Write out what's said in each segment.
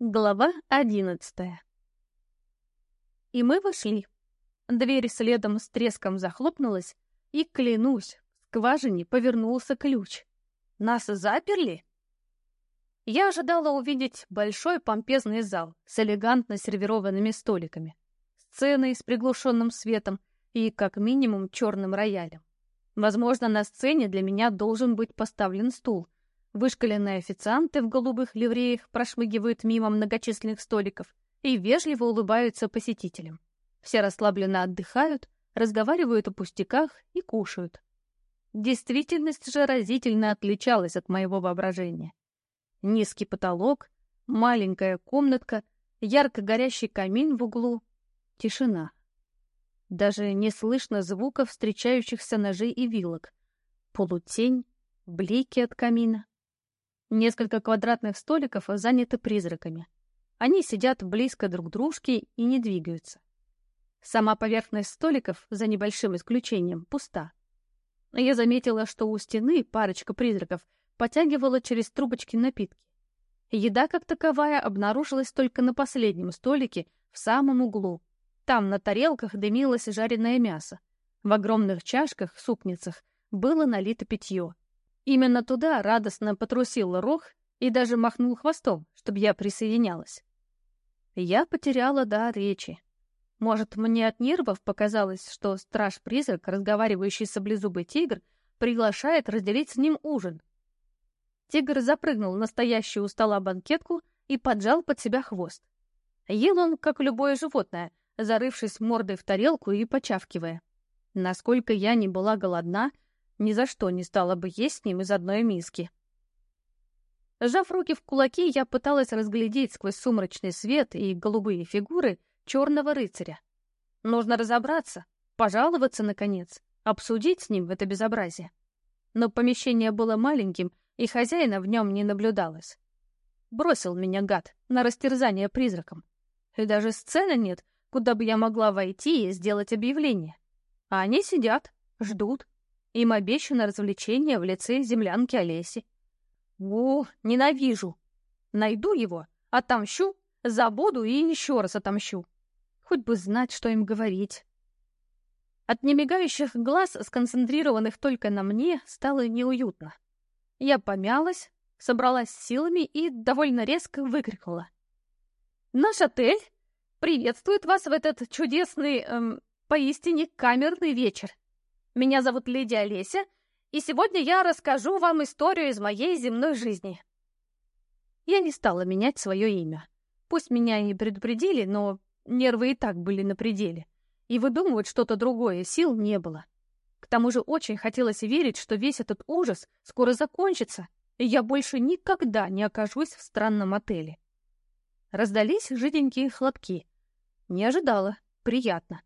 Глава одиннадцатая И мы вошли. Дверь следом с треском захлопнулась, и, клянусь, в скважине повернулся ключ. Нас заперли? Я ожидала увидеть большой помпезный зал с элегантно сервированными столиками, сценой с приглушенным светом и, как минимум, черным роялем. Возможно, на сцене для меня должен быть поставлен стул — Вышкаленные официанты в голубых ливреях прошмыгивают мимо многочисленных столиков и вежливо улыбаются посетителям. Все расслабленно отдыхают, разговаривают о пустяках и кушают. Действительность же разительно отличалась от моего воображения. Низкий потолок, маленькая комнатка, ярко горящий камин в углу. Тишина. Даже не слышно звуков встречающихся ножей и вилок. Полутень, блики от камина. Несколько квадратных столиков заняты призраками. Они сидят близко друг к дружке и не двигаются. Сама поверхность столиков, за небольшим исключением, пуста. Я заметила, что у стены парочка призраков потягивала через трубочки напитки. Еда, как таковая, обнаружилась только на последнем столике, в самом углу. Там на тарелках дымилось жареное мясо. В огромных чашках, супницах, было налито питье. Именно туда радостно потрусил Рох и даже махнул хвостом, чтобы я присоединялась. Я потеряла дар речи. Может, мне от нервов показалось, что страж-призрак, разговаривающий саблезубый тигр, приглашает разделить с ним ужин. Тигр запрыгнул на стоящую у стола банкетку и поджал под себя хвост. Ел он, как любое животное, зарывшись мордой в тарелку и почавкивая. Насколько я не была голодна, ни за что не стала бы есть с ним из одной миски. Сжав руки в кулаки, я пыталась разглядеть сквозь сумрачный свет и голубые фигуры черного рыцаря. Нужно разобраться, пожаловаться, наконец, обсудить с ним это безобразие. Но помещение было маленьким, и хозяина в нем не наблюдалось. Бросил меня гад на растерзание призраком. И даже сцены нет, куда бы я могла войти и сделать объявление. А они сидят, ждут, им обещано развлечение в лице землянки Олеси. О, ненавижу! Найду его, отомщу, забуду и еще раз отомщу. Хоть бы знать, что им говорить. От немигающих глаз, сконцентрированных только на мне, стало неуютно. Я помялась, собралась силами и довольно резко выкрикнула. «Наш отель приветствует вас в этот чудесный, эм, поистине камерный вечер. Меня зовут Лидия Олеся, и сегодня я расскажу вам историю из моей земной жизни. Я не стала менять свое имя. Пусть меня и предупредили, но нервы и так были на пределе. И выдумывать что-то другое сил не было. К тому же очень хотелось верить, что весь этот ужас скоро закончится, и я больше никогда не окажусь в странном отеле. Раздались жиденькие хлопки. Не ожидала. Приятно.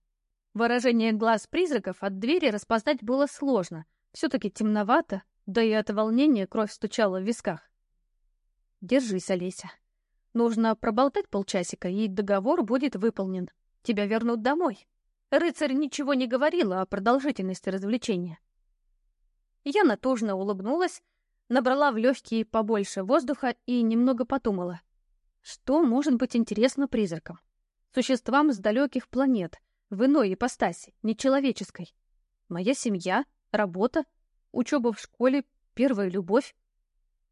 Выражение глаз призраков от двери распознать было сложно. Все-таки темновато, да и от волнения кровь стучала в висках. Держись, Олеся. Нужно проболтать полчасика, и договор будет выполнен. Тебя вернут домой. Рыцарь ничего не говорила о продолжительности развлечения. Я натужно улыбнулась, набрала в легкие побольше воздуха и немного подумала. Что может быть интересно призракам? Существам с далеких планет — в иной ипостаси, нечеловеческой. Моя семья, работа, учеба в школе, первая любовь.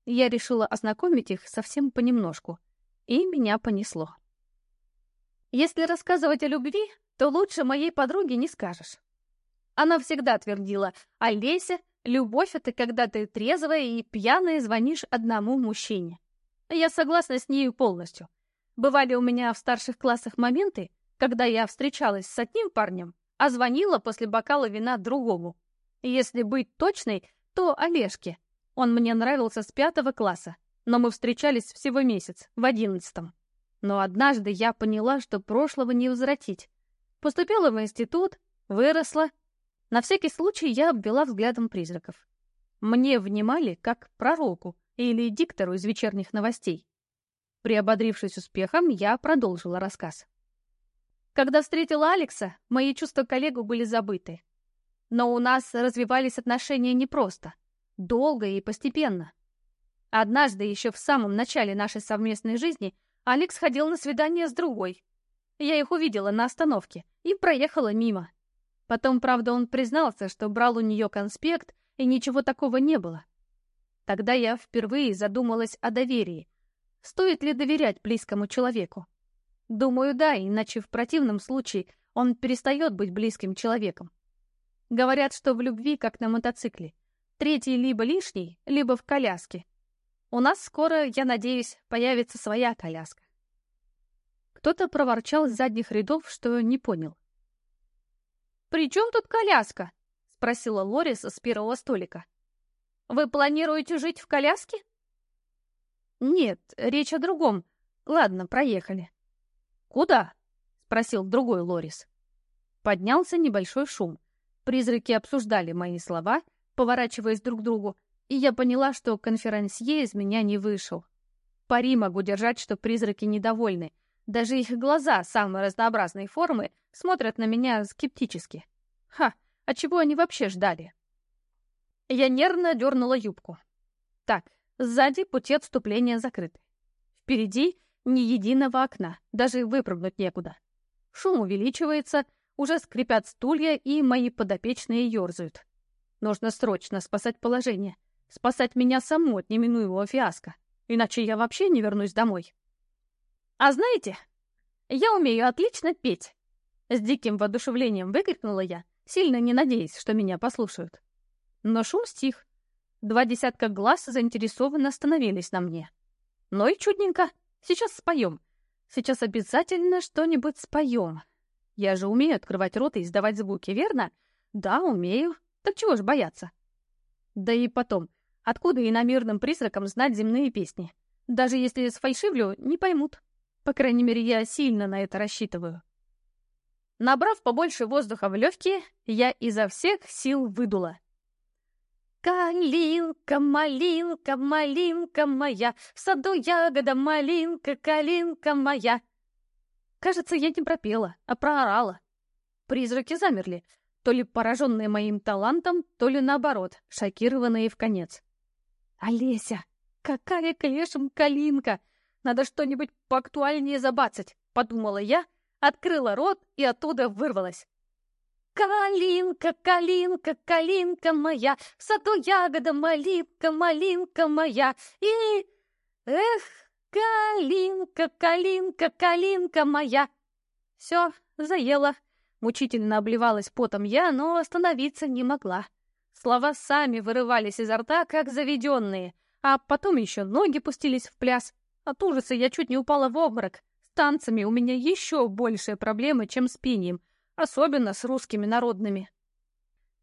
Я решила ознакомить их совсем понемножку, и меня понесло. Если рассказывать о любви, то лучше моей подруге не скажешь. Она всегда твердила, «Олеся, любовь — это когда ты трезвая и пьяная звонишь одному мужчине». Я согласна с нею полностью. Бывали у меня в старших классах моменты, когда я встречалась с одним парнем, а звонила после бокала вина другому. Если быть точной, то Олежке. Он мне нравился с пятого класса, но мы встречались всего месяц, в одиннадцатом. Но однажды я поняла, что прошлого не возвратить. Поступила в институт, выросла. На всякий случай я обвела взглядом призраков. Мне внимали как пророку или диктору из вечерних новостей. Приободрившись успехом, я продолжила рассказ. Когда встретила Алекса, мои чувства к Олегу были забыты. Но у нас развивались отношения непросто, долго и постепенно. Однажды, еще в самом начале нашей совместной жизни, Алекс ходил на свидание с другой. Я их увидела на остановке и проехала мимо. Потом, правда, он признался, что брал у нее конспект, и ничего такого не было. Тогда я впервые задумалась о доверии. Стоит ли доверять близкому человеку? Думаю, да, иначе в противном случае он перестает быть близким человеком. Говорят, что в любви, как на мотоцикле, третий либо лишний, либо в коляске. У нас скоро, я надеюсь, появится своя коляска. Кто-то проворчал с задних рядов, что не понял. «При чем тут коляска?» — спросила Лорис с первого столика. «Вы планируете жить в коляске?» «Нет, речь о другом. Ладно, проехали». «Куда?» — спросил другой Лорис. Поднялся небольшой шум. Призраки обсуждали мои слова, поворачиваясь друг к другу, и я поняла, что конферансье из меня не вышел. Пари могу держать, что призраки недовольны. Даже их глаза самой разнообразной формы смотрят на меня скептически. Ха, а чего они вообще ждали? Я нервно дернула юбку. Так, сзади пути отступления закрыты. Впереди ни единого окна, даже выпрыгнуть некуда. Шум увеличивается, уже скрипят стулья, и мои подопечные ерзают. Нужно срочно спасать положение, спасать меня саму от неминуемого фиаско, иначе я вообще не вернусь домой. А знаете, я умею отлично петь. С диким воодушевлением выкрикнула я, сильно не надеясь, что меня послушают. Но шум стих. Два десятка глаз заинтересованно остановились на мне. Ну и чудненько. Сейчас споем. Сейчас обязательно что-нибудь споем. Я же умею открывать рот и издавать звуки, верно? Да, умею. Так чего ж бояться? Да и потом, откуда иномирным призракам знать земные песни? Даже если сфальшивлю, не поймут. По крайней мере, я сильно на это рассчитываю. Набрав побольше воздуха в легкие, я изо всех сил выдула — Калинка, малинка, малинка моя, в саду ягода, малинка, калинка моя. Кажется, я не пропела, а проорала. Призраки замерли, то ли пораженные моим талантом, то ли наоборот, шокированные в конец. «Олеся, какая к калинка! Надо что-нибудь поактуальнее забацать», — подумала я, открыла рот и оттуда вырвалась. Калинка, калинка, калинка моя, в саду ягода, малинка, малинка моя. И, эх, калинка, калинка, калинка моя. Все, заела. Мучительно обливалась потом я, но остановиться не могла. Слова сами вырывались изо рта, как заведенные, а потом еще ноги пустились в пляс. От ужаса я чуть не упала в обморок. С танцами у меня еще большие проблемы, чем с пением особенно с русскими народными.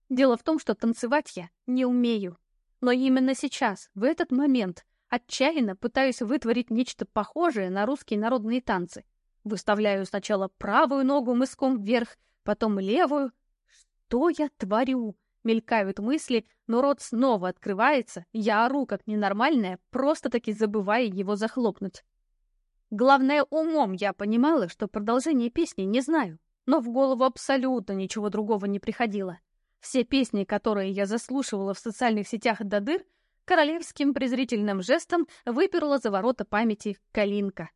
Дело в том, что танцевать я не умею. Но именно сейчас, в этот момент, отчаянно пытаюсь вытворить нечто похожее на русские народные танцы. Выставляю сначала правую ногу мыском вверх, потом левую. Что я творю? Мелькают мысли, но рот снова открывается, я ору как ненормальная, просто-таки забывая его захлопнуть. Главное, умом я понимала, что продолжение песни не знаю но в голову абсолютно ничего другого не приходило. Все песни, которые я заслушивала в социальных сетях до дыр, королевским презрительным жестом выперла за ворота памяти Калинка.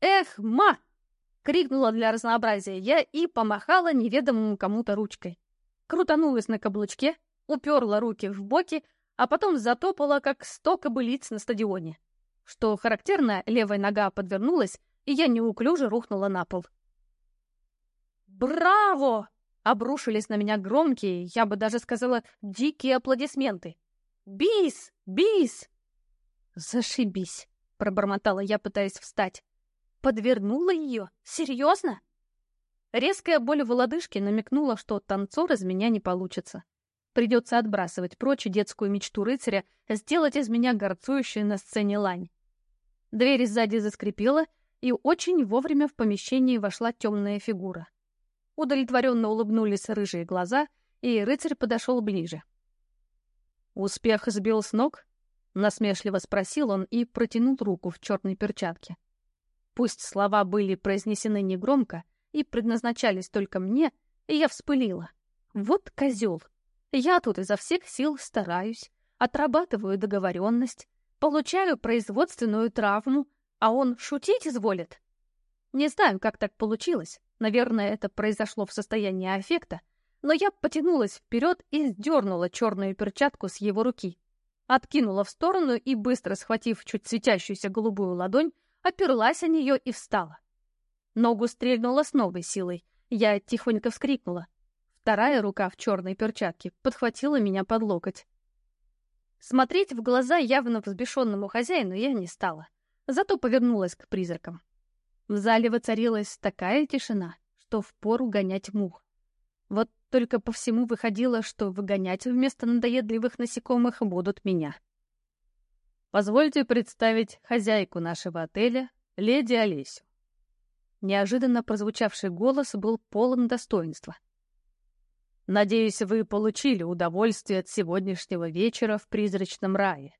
«Эх, ма!» — крикнула для разнообразия я и помахала неведомому кому-то ручкой. Крутанулась на каблучке, уперла руки в боки, а потом затопала, как сто кобылиц на стадионе. Что характерно, левая нога подвернулась, и я неуклюже рухнула на пол. «Браво!» — обрушились на меня громкие, я бы даже сказала, дикие аплодисменты. «Бис! Бис!» «Зашибись!» — пробормотала я, пытаясь встать. «Подвернула ее? Серьезно?» Резкая боль в лодыжке намекнула, что танцор из меня не получится. Придется отбрасывать прочь детскую мечту рыцаря, сделать из меня горцующую на сцене лань. Дверь сзади заскрипела, и очень вовремя в помещении вошла темная фигура. Удовлетворенно улыбнулись рыжие глаза, и рыцарь подошел ближе. «Успех сбил с ног?» — насмешливо спросил он и протянул руку в черной перчатке. Пусть слова были произнесены негромко и предназначались только мне, я вспылила. Вот козел! Я тут изо всех сил стараюсь, отрабатываю договоренность, получаю производственную травму, А он шутить изволит? Не знаю, как так получилось. Наверное, это произошло в состоянии аффекта, но я потянулась вперед и сдернула черную перчатку с его руки. Откинула в сторону и, быстро схватив чуть светящуюся голубую ладонь, оперлась о нее и встала. Ногу стрельнула с новой силой. Я тихонько вскрикнула. Вторая рука в черной перчатке подхватила меня под локоть. Смотреть в глаза явно взбешенному хозяину я не стала, зато повернулась к призракам. В зале воцарилась такая тишина, что впору гонять мух. Вот только по всему выходило, что выгонять вместо надоедливых насекомых будут меня. Позвольте представить хозяйку нашего отеля, леди Олесю. Неожиданно прозвучавший голос был полон достоинства. Надеюсь, вы получили удовольствие от сегодняшнего вечера в призрачном рае.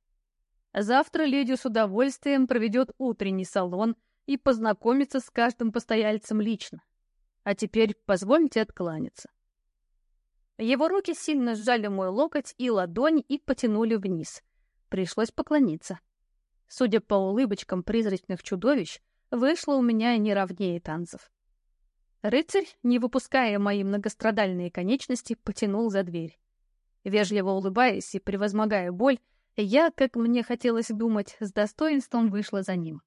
Завтра леди с удовольствием проведет утренний салон и познакомится с каждым постояльцем лично. А теперь позвольте откланяться. Его руки сильно сжали мой локоть и ладонь и потянули вниз. Пришлось поклониться. Судя по улыбочкам призрачных чудовищ, вышло у меня не ровнее танцев. Рыцарь, не выпуская мои многострадальные конечности, потянул за дверь. Вежливо улыбаясь и превозмогая боль, я, как мне хотелось думать, с достоинством вышла за ним.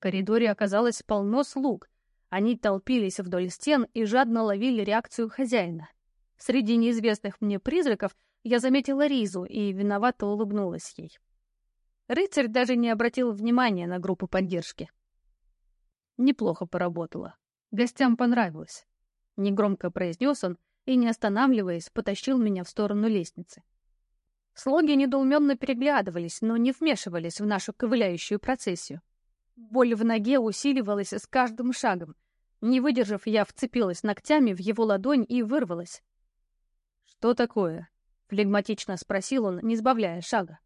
Коридоре оказалось полно слуг. Они толпились вдоль стен и жадно ловили реакцию хозяина. Среди неизвестных мне призраков я заметила Ризу и виновато улыбнулась ей. Рыцарь даже не обратил внимания на группу поддержки. Неплохо поработала. Гостям понравилось. Негромко произнес он и, не останавливаясь, потащил меня в сторону лестницы. Слуги недоуменно переглядывались, но не вмешивались в нашу ковыляющую процессию. Боль в ноге усиливалась с каждым шагом. Не выдержав, я вцепилась ногтями в его ладонь и вырвалась. «Что такое?» — флегматично спросил он, не сбавляя шага.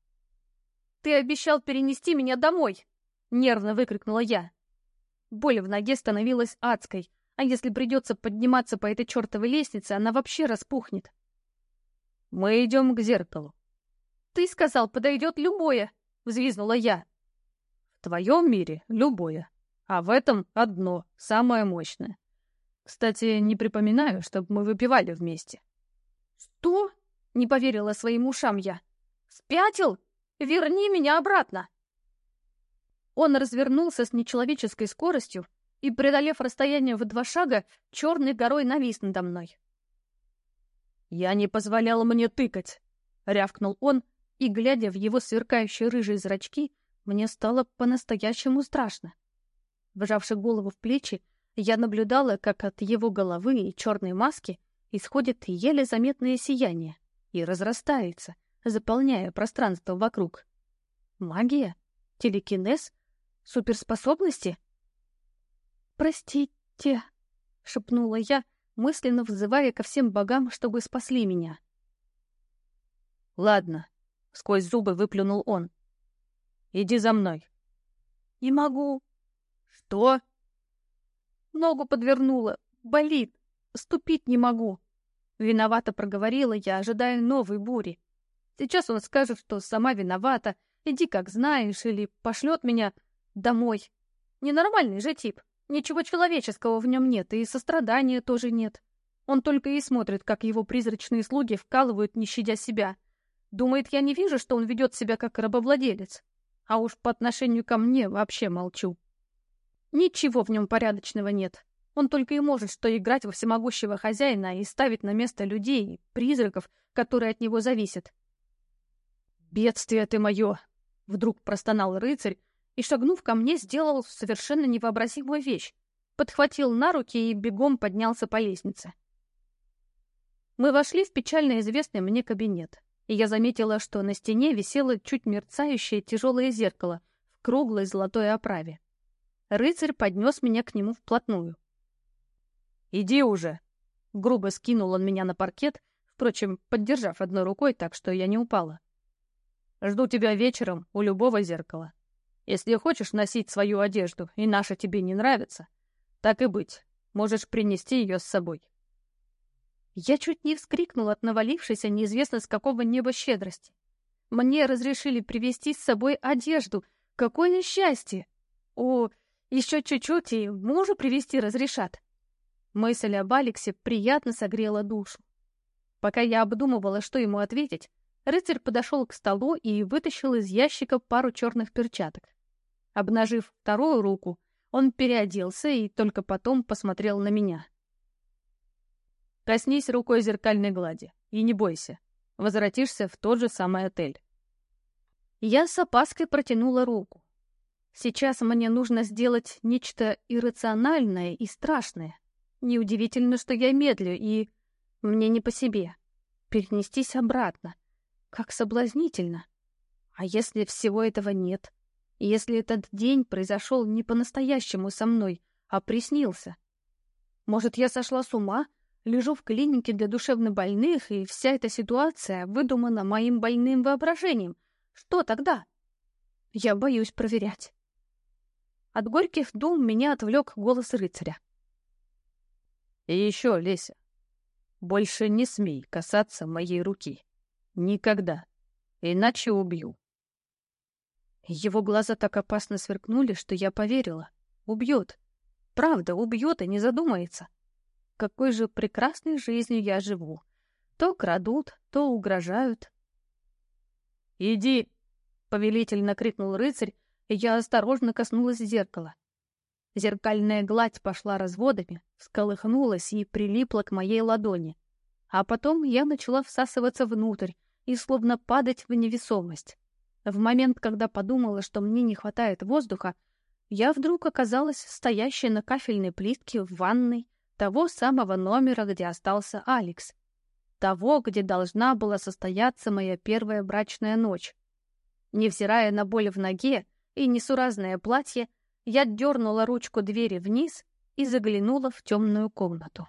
«Ты обещал перенести меня домой!» — нервно выкрикнула я. Боль в ноге становилась адской, а если придется подниматься по этой чертовой лестнице, она вообще распухнет. «Мы идем к зеркалу». «Ты сказал, подойдет любое!» — взвизнула я. «В твоем мире любое, а в этом одно, самое мощное. Кстати, не припоминаю, чтобы мы выпивали вместе». «Что?» — не поверила своим ушам я. «Спятил? Верни меня обратно!» Он развернулся с нечеловеческой скоростью и, преодолев расстояние в два шага, черной горой навис надо мной. «Я не позволял мне тыкать!» — рявкнул он, и, глядя в его сверкающие рыжие зрачки, мне стало по-настоящему страшно. Вжавши голову в плечи, я наблюдала, как от его головы и черной маски исходит еле заметное сияние и разрастается, заполняя пространство вокруг. Магия? Телекинез? Суперспособности? «Простите», — шепнула я, мысленно взывая ко всем богам, чтобы спасли меня. «Ладно», — сквозь зубы выплюнул он. «Иди за мной». «Не могу». «Что?» «Ногу подвернула. Болит. Ступить не могу». Виновато проговорила я, ожидая новой бури. Сейчас он скажет, что сама виновата, иди как знаешь, или пошлет меня домой. Ненормальный же тип. Ничего человеческого в нем нет, и сострадания тоже нет. Он только и смотрит, как его призрачные слуги вкалывают, не щадя себя. Думает, я не вижу, что он ведет себя как рабовладелец. А уж по отношению ко мне вообще молчу. Ничего в нем порядочного нет. Он только и может что играть во всемогущего хозяина и ставить на место людей, призраков, которые от него зависят. «Бедствие ты мое!» — вдруг простонал рыцарь и, шагнув ко мне, сделал совершенно невообразимую вещь. Подхватил на руки и бегом поднялся по лестнице. Мы вошли в печально известный мне кабинет, и я заметила, что на стене висело чуть мерцающее тяжелое зеркало в круглой золотой оправе. Рыцарь поднес меня к нему вплотную. «Иди уже!» Грубо скинул он меня на паркет, впрочем, поддержав одной рукой так, что я не упала. «Жду тебя вечером у любого зеркала. Если хочешь носить свою одежду, и наша тебе не нравится, так и быть, можешь принести ее с собой». Я чуть не вскрикнул от навалившейся неизвестно с какого неба щедрости. Мне разрешили привезти с собой одежду. Какое счастье! О, еще чуть-чуть, и мужа привести разрешат. Мысль об Алексе приятно согрела душу. Пока я обдумывала, что ему ответить, рыцарь подошел к столу и вытащил из ящика пару черных перчаток. Обнажив вторую руку, он переоделся и только потом посмотрел на меня. «Коснись рукой зеркальной глади и не бойся, возвратишься в тот же самый отель». Я с опаской протянула руку. Сейчас мне нужно сделать нечто иррациональное и страшное. Неудивительно, что я медлю, и... Мне не по себе. Перенестись обратно. Как соблазнительно. А если всего этого нет? Если этот день произошел не по-настоящему со мной, а приснился? Может, я сошла с ума, лежу в клинике для душевнобольных, и вся эта ситуация выдумана моим больным воображением? Что тогда? Я боюсь проверять. От горьких дум меня отвлек голос рыцаря. И еще, Леся, больше не смей касаться моей руки. Никогда. Иначе убью. Его глаза так опасно сверкнули, что я поверила. Убьет. Правда, убьет и не задумается. Какой же прекрасной жизнью я живу. То крадут, то угрожают. «Иди!» — повелительно крикнул рыцарь, и я осторожно коснулась зеркала. Зеркальная гладь пошла разводами, всколыхнулась и прилипла к моей ладони. А потом я начала всасываться внутрь и словно падать в невесомость. В момент, когда подумала, что мне не хватает воздуха, я вдруг оказалась стоящей на кафельной плитке в ванной того самого номера, где остался Алекс. Того, где должна была состояться моя первая брачная ночь. Невзирая на боль в ноге и несуразное платье, я дернула ручку двери вниз и заглянула в темную комнату.